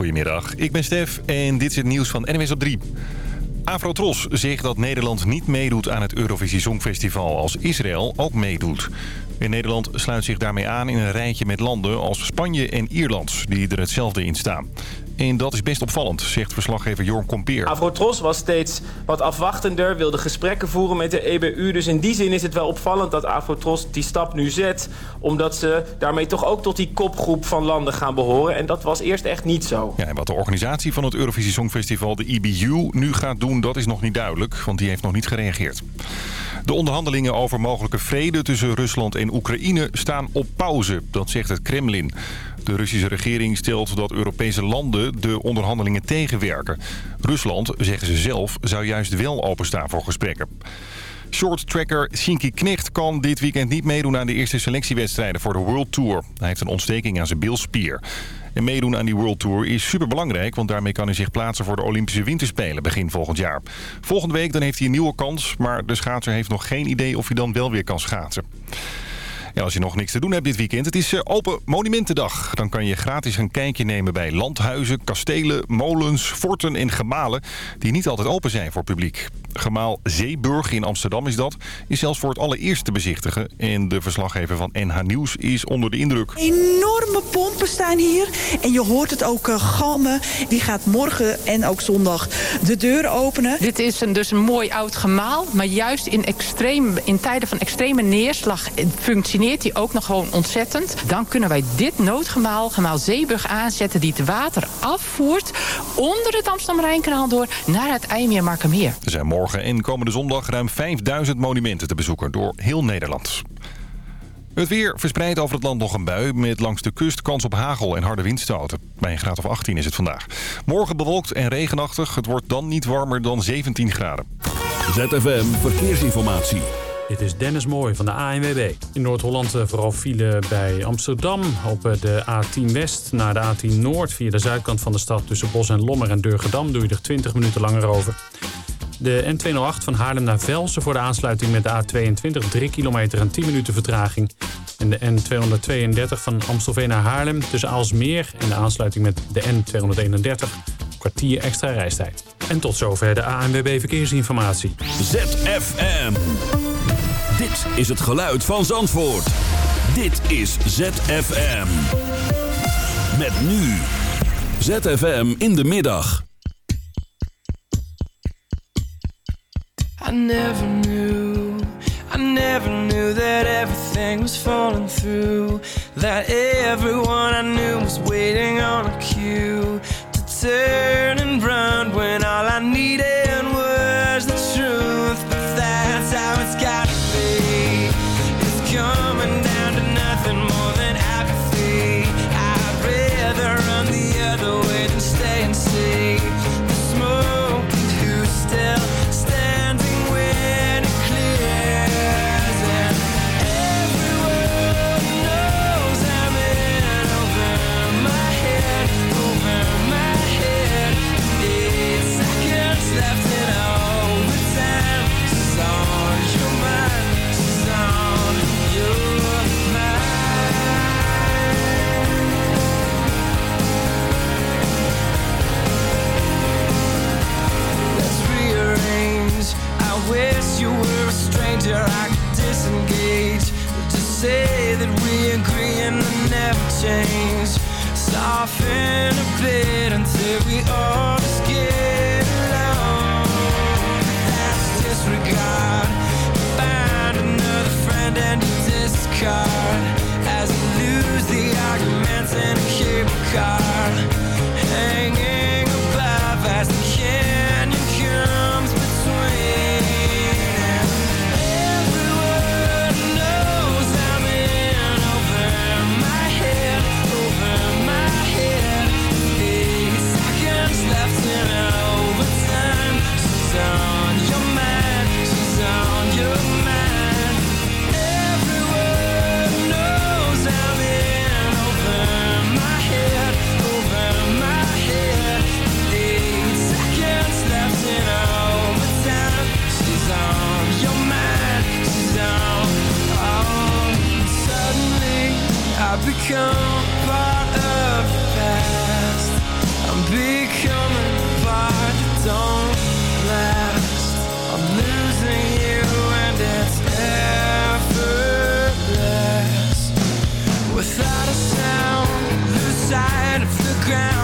Goedemiddag, ik ben Stef en dit is het nieuws van NWS op 3. Afrotros zegt dat Nederland niet meedoet aan het Eurovisie Songfestival als Israël ook meedoet. En Nederland sluit zich daarmee aan in een rijtje met landen als Spanje en Ierland, die er hetzelfde in staan. En dat is best opvallend, zegt verslaggever Jorn Kompeer. Avrotros was steeds wat afwachtender, wilde gesprekken voeren met de EBU. Dus in die zin is het wel opvallend dat Avrotros die stap nu zet. Omdat ze daarmee toch ook tot die kopgroep van landen gaan behoren. En dat was eerst echt niet zo. Ja, en wat de organisatie van het Eurovisie Songfestival, de EBU, nu gaat doen, dat is nog niet duidelijk. Want die heeft nog niet gereageerd. De onderhandelingen over mogelijke vrede tussen Rusland en Oekraïne staan op pauze. Dat zegt het Kremlin. De Russische regering stelt dat Europese landen de onderhandelingen tegenwerken. Rusland, zeggen ze zelf, zou juist wel openstaan voor gesprekken. Shorttracker Shinky Knecht kan dit weekend niet meedoen aan de eerste selectiewedstrijden voor de World Tour. Hij heeft een ontsteking aan zijn bilspier. En meedoen aan die World Tour is superbelangrijk, want daarmee kan hij zich plaatsen voor de Olympische Winterspelen begin volgend jaar. Volgende week dan heeft hij een nieuwe kans, maar de schaatser heeft nog geen idee of hij dan wel weer kan schaatsen. Ja, als je nog niks te doen hebt dit weekend, het is eh, Open Monumentendag. Dan kan je gratis een kijkje nemen bij landhuizen, kastelen, molens, forten en gemalen... die niet altijd open zijn voor publiek. Gemaal Zeeburg in Amsterdam is dat, is zelfs voor het allereerst te bezichtigen. En de verslaggever van NH Nieuws is onder de indruk. Enorme pompen staan hier en je hoort het ook uh, galmen. Die gaat morgen en ook zondag de deur openen. Dit is een, dus een mooi oud gemaal, maar juist in, extreem, in tijden van extreme neerslag functioneert die ook nog gewoon ontzettend. Dan kunnen wij dit noodgemaal, gemaal Zeeburg aanzetten die het water afvoert onder het Amsterdam-Rijnkanaal door naar het IJmeer-Markermeer. Er zijn morgen en komende zondag ruim 5000 monumenten te bezoeken door heel Nederland. Het weer verspreidt over het land nog een bui... met langs de kust kans op hagel en harde windstoten. Bij een graad of 18 is het vandaag. Morgen bewolkt en regenachtig. Het wordt dan niet warmer dan 17 graden. ZFM Verkeersinformatie. Dit is Dennis Mooij van de ANWB. In Noord-Holland vooral file bij Amsterdam. Op de A10 West naar de A10 Noord via de zuidkant van de stad... tussen Bos en Lommer en Durgedam doe je er 20 minuten langer over. De N208 van Haarlem naar Velsen voor de aansluiting met de A22 3 kilometer en 10 minuten vertraging. En de N232 van Amstelveen naar Haarlem tussen Aalsmeer en de aansluiting met de N231 kwartier extra reistijd. En tot zover de ANWB Verkeersinformatie. ZFM. Dit is het geluid van Zandvoort. Dit is ZFM. Met nu. ZFM in de middag. I never knew, I never knew that everything was falling through. That everyone I knew was waiting on a cue to turn and run when all I needed change. part of the past I'm becoming part that don't last I'm losing you and it's effortless Without a sound, lose sight of the ground.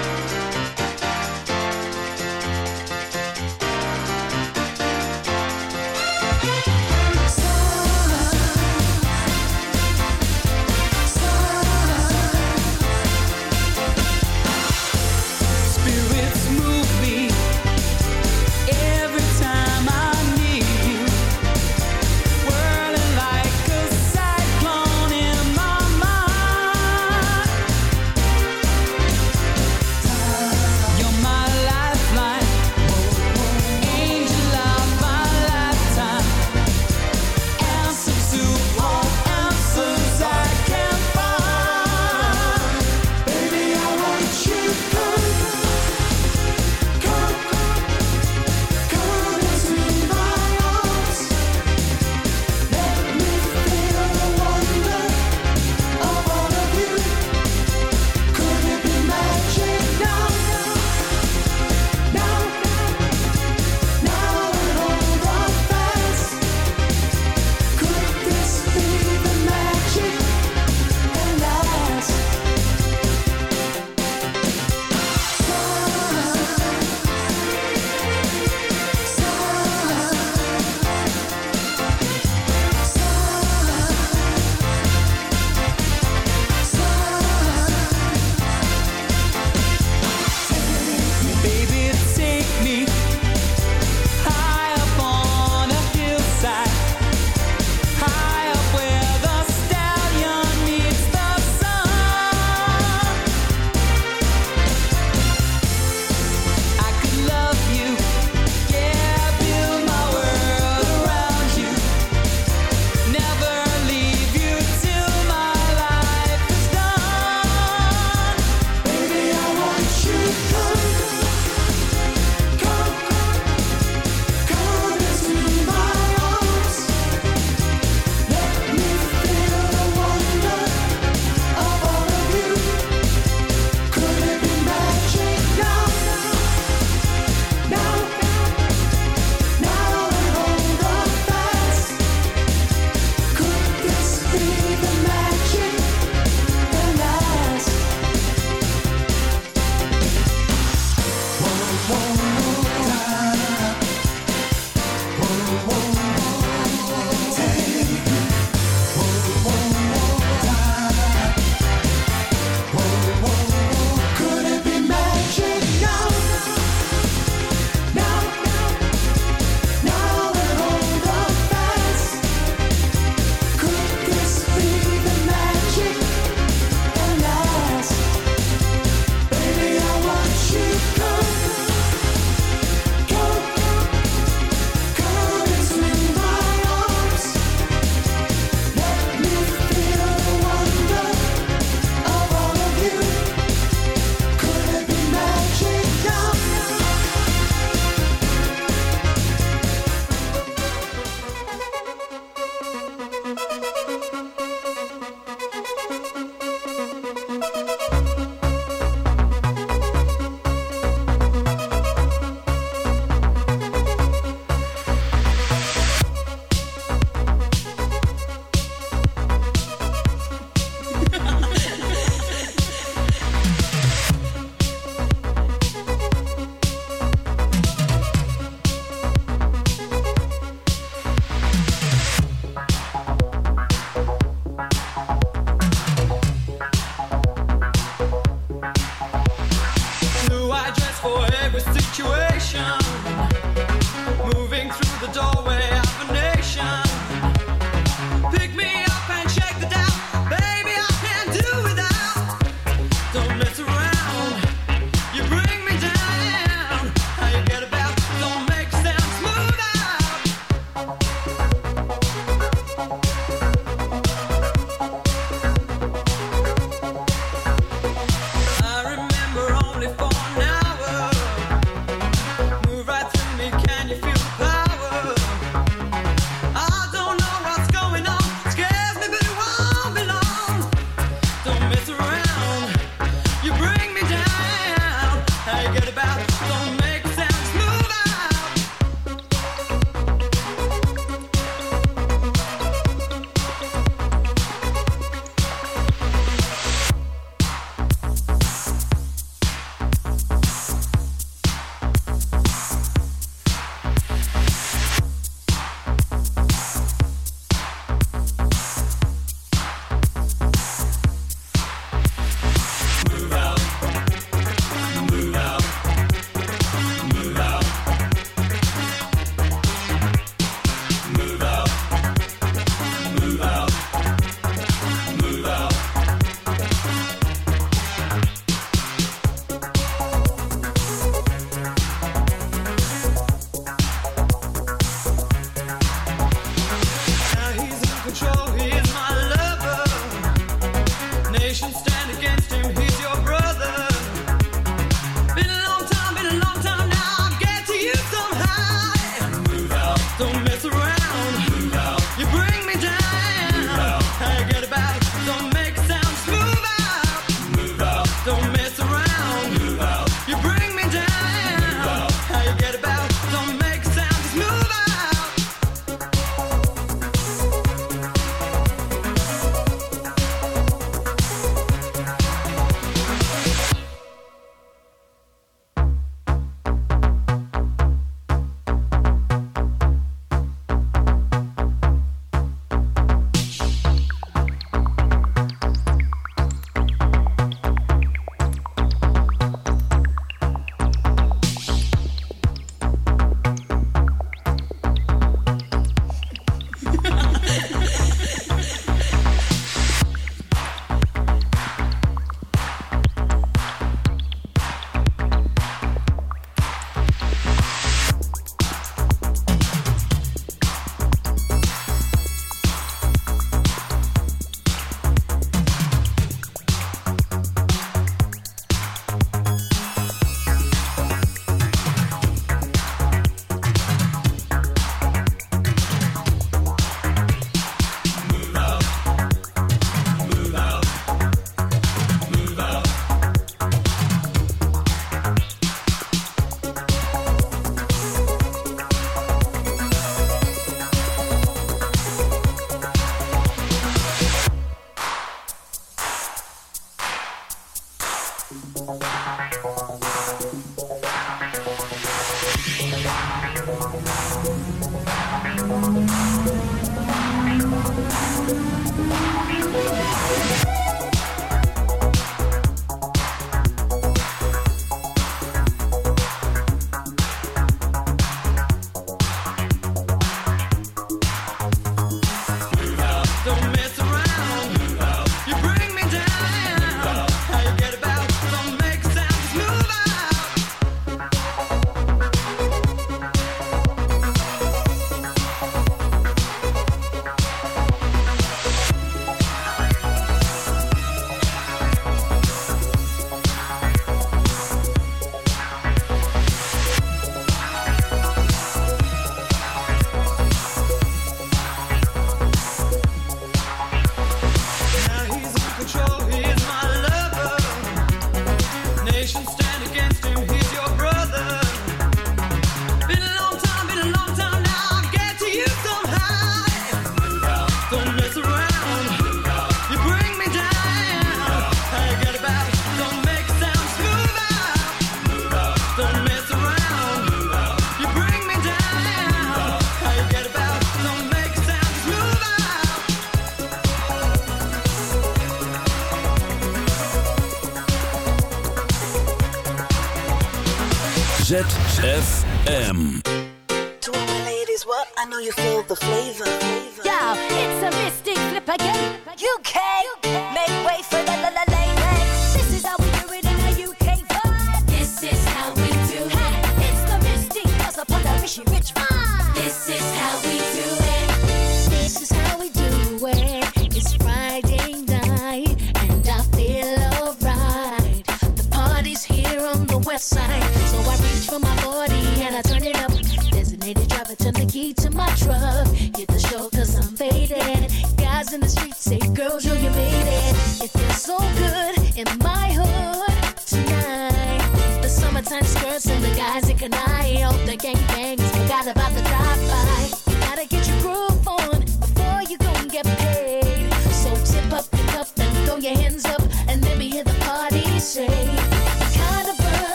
Turn the key to my truck. Hit the show cause I'm faded. Guys in the street say, girls, yo, you made it. It feels so good.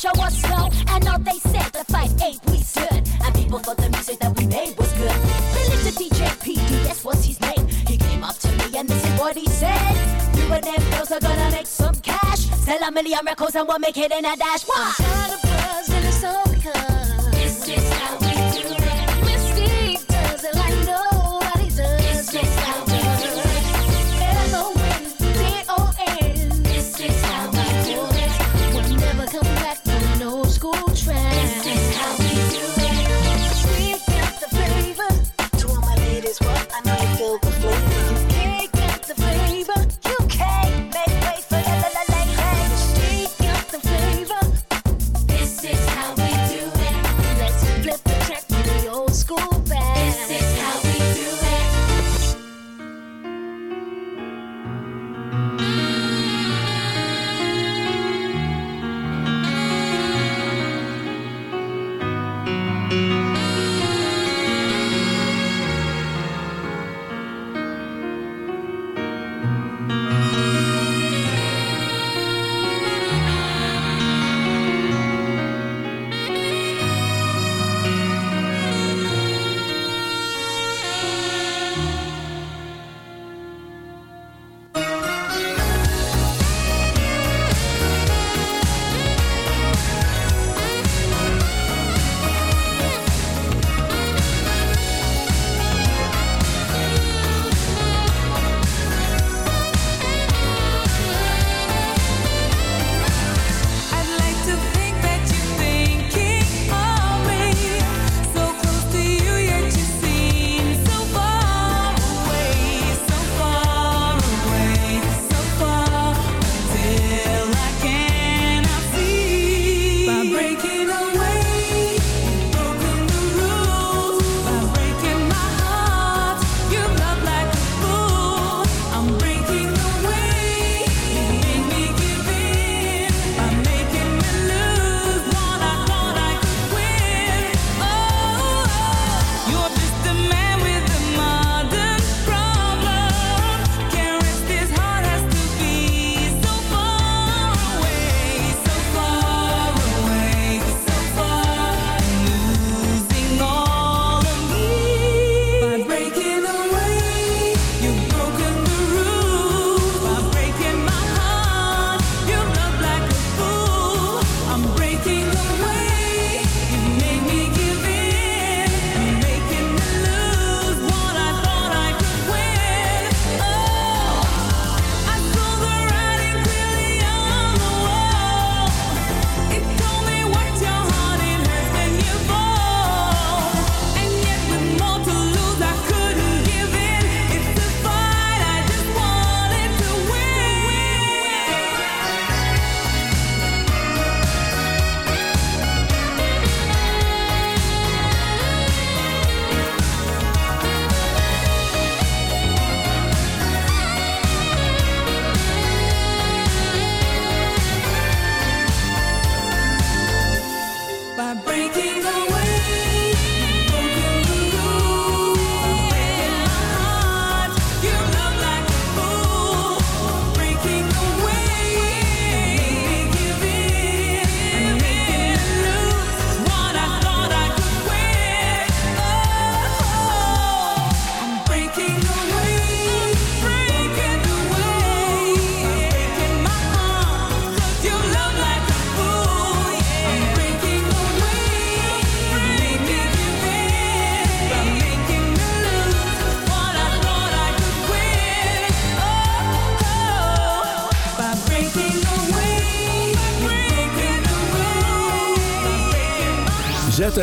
show us love. And all they said, the fight ain't we stood. And people thought the music that we made was good. Religious DJ PD, that's what's his name. He came up to me and this is what he said. You and them girls are gonna make some cash. Sell a million records and we'll make it in a dash. What? I'm of buzz and it's all because.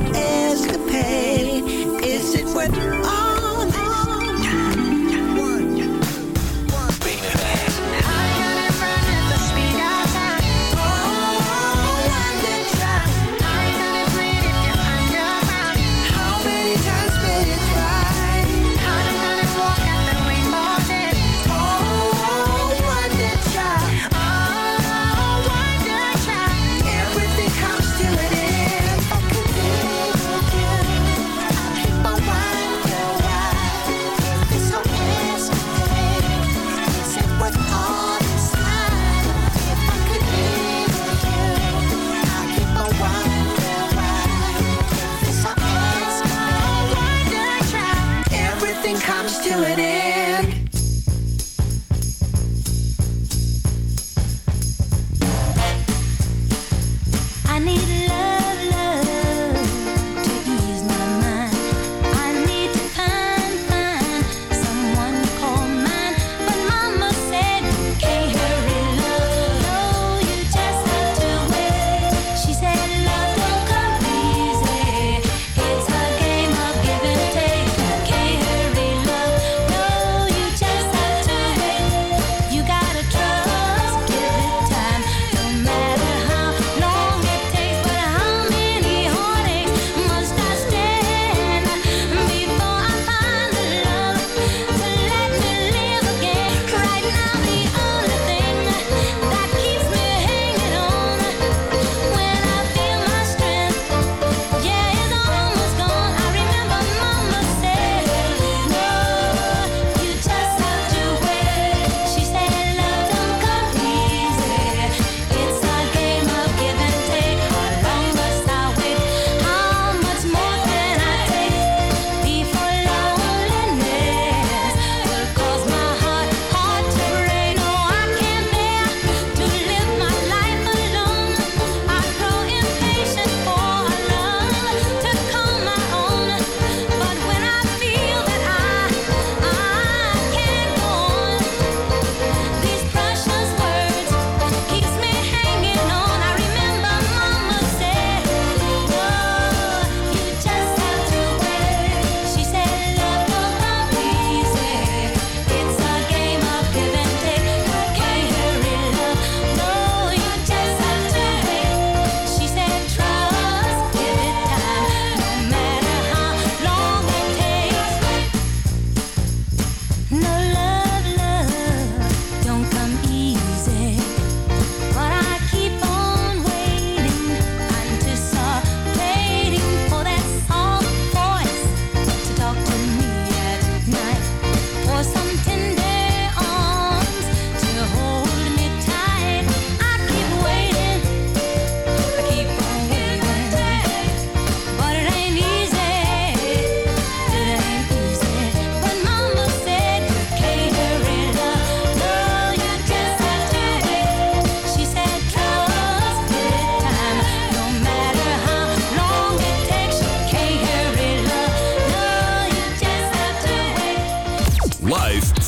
escapade? Is it worth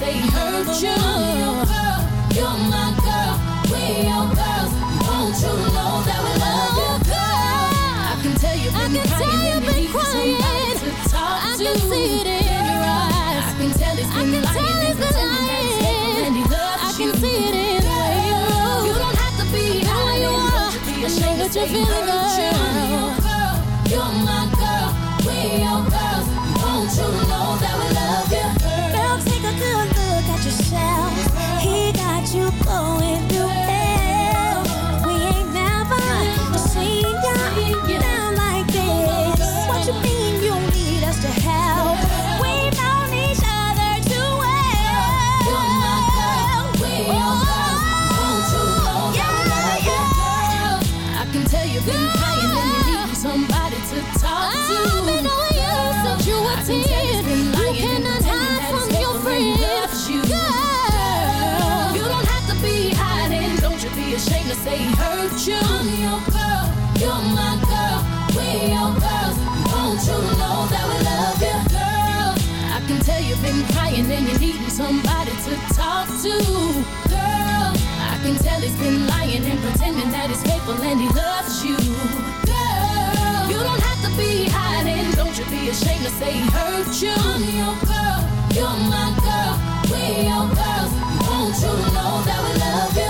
Be ashamed to say he hurt you. Your girl. You're my girl. Your girls. Won't you know that we love you, girl? I can tell you've I been can tell crying you've and been you need somebody crying. to talk I to. can see it in your eyes. I can tell he's I can lying tell he's been pretending that he's faithful lying. and he loves I you. can see it in the way you look. You don't have to be hiding. you are. you be I know ashamed to that say you're feeling been then you're needing somebody to talk to, girl. I can tell he's been lying and pretending that he's faithful and he loves you, girl. You don't have to be hiding. Don't you be ashamed to say he hurt you. I'm your girl. You're my girl. We're your girls. Won't you know that we love you?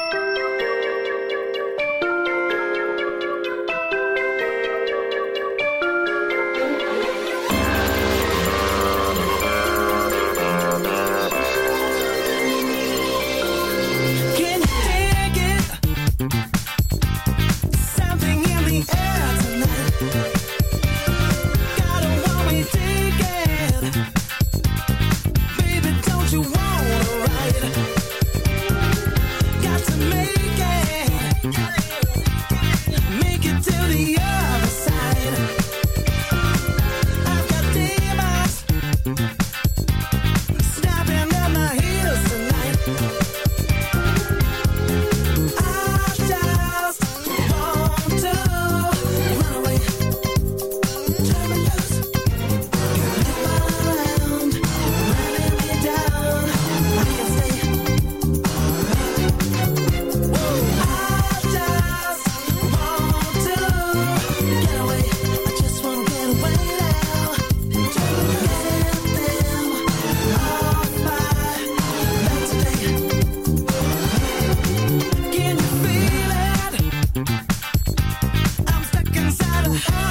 high.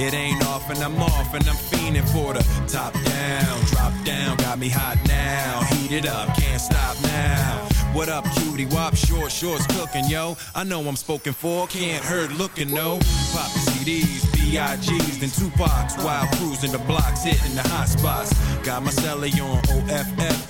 It ain't off and I'm off and I'm fiending for the top down, drop down, got me hot now. Heat it up, can't stop now. What up, cutie? Wop, short shorts cooking, yo. I know I'm spoken for, can't hurt looking, no. Pop the CDs, B.I.G.'s, then Tupac's while cruising the blocks, hitting the hot spots. Got my celly on OFF.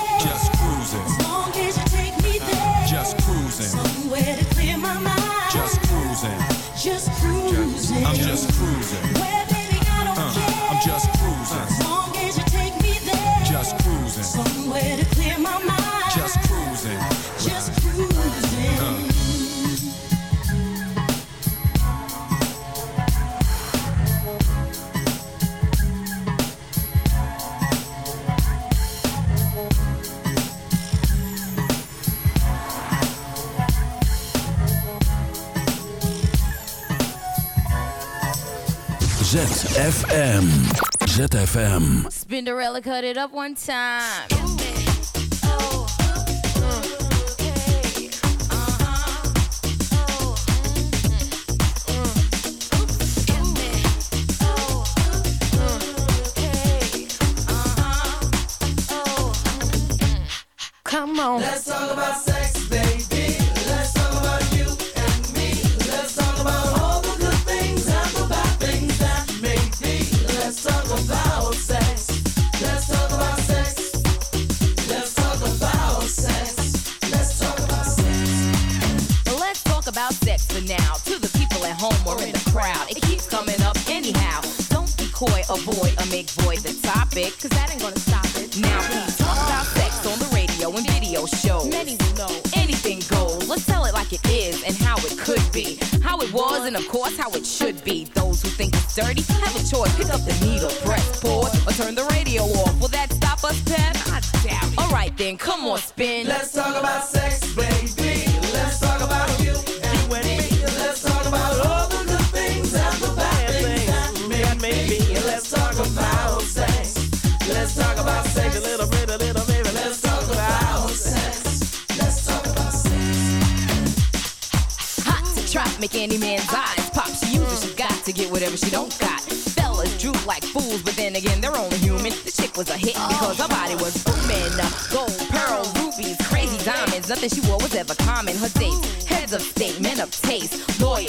ZFM. Spinderella cut it up one time. May. Let's talk about sex. Let's talk about sex. A little bit, a little baby. Let's talk about sex. Let's talk about sex. Hot to trap, make any man's eyes pop. She uses, she got to get whatever she don't got. Fellas droop like fools, but then again, they're only human. The chick was a hit because her body was booming. Gold, pearl, rubies, crazy diamonds. Nothing she wore was ever common. Her dates, heads of state, men of taste,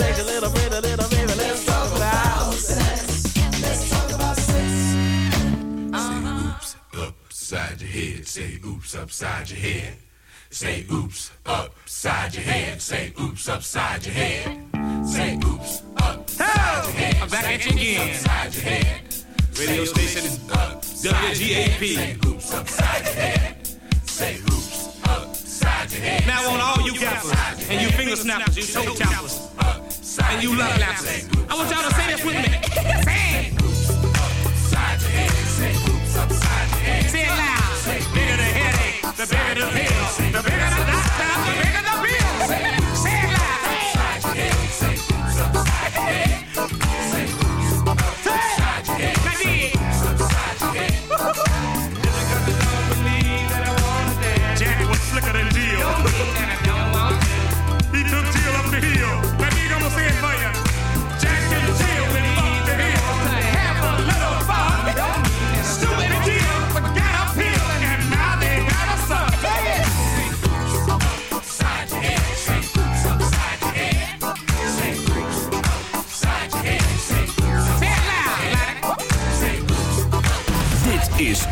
Talk about sex a little bit, a little bit. Let's talk about sex. Let's talk about sex. Say oops upside your head. Say oops upside your head. Say oops upside your head. Say oops upside your head. Say oops upside your head. I'm back at you again. Upside your head. Radio station oops upside your head. WGAP. Say oops upside your head. Say oops upside your head. Now on all you gappers and you finger snappers, you toe tappers, and you love lappers, I want y'all to say this with me. Say it. Upside your head. Say oops upside your head. Say it loud. Bigger the headache, the bigger the pill, the bigger the doctor, the bigger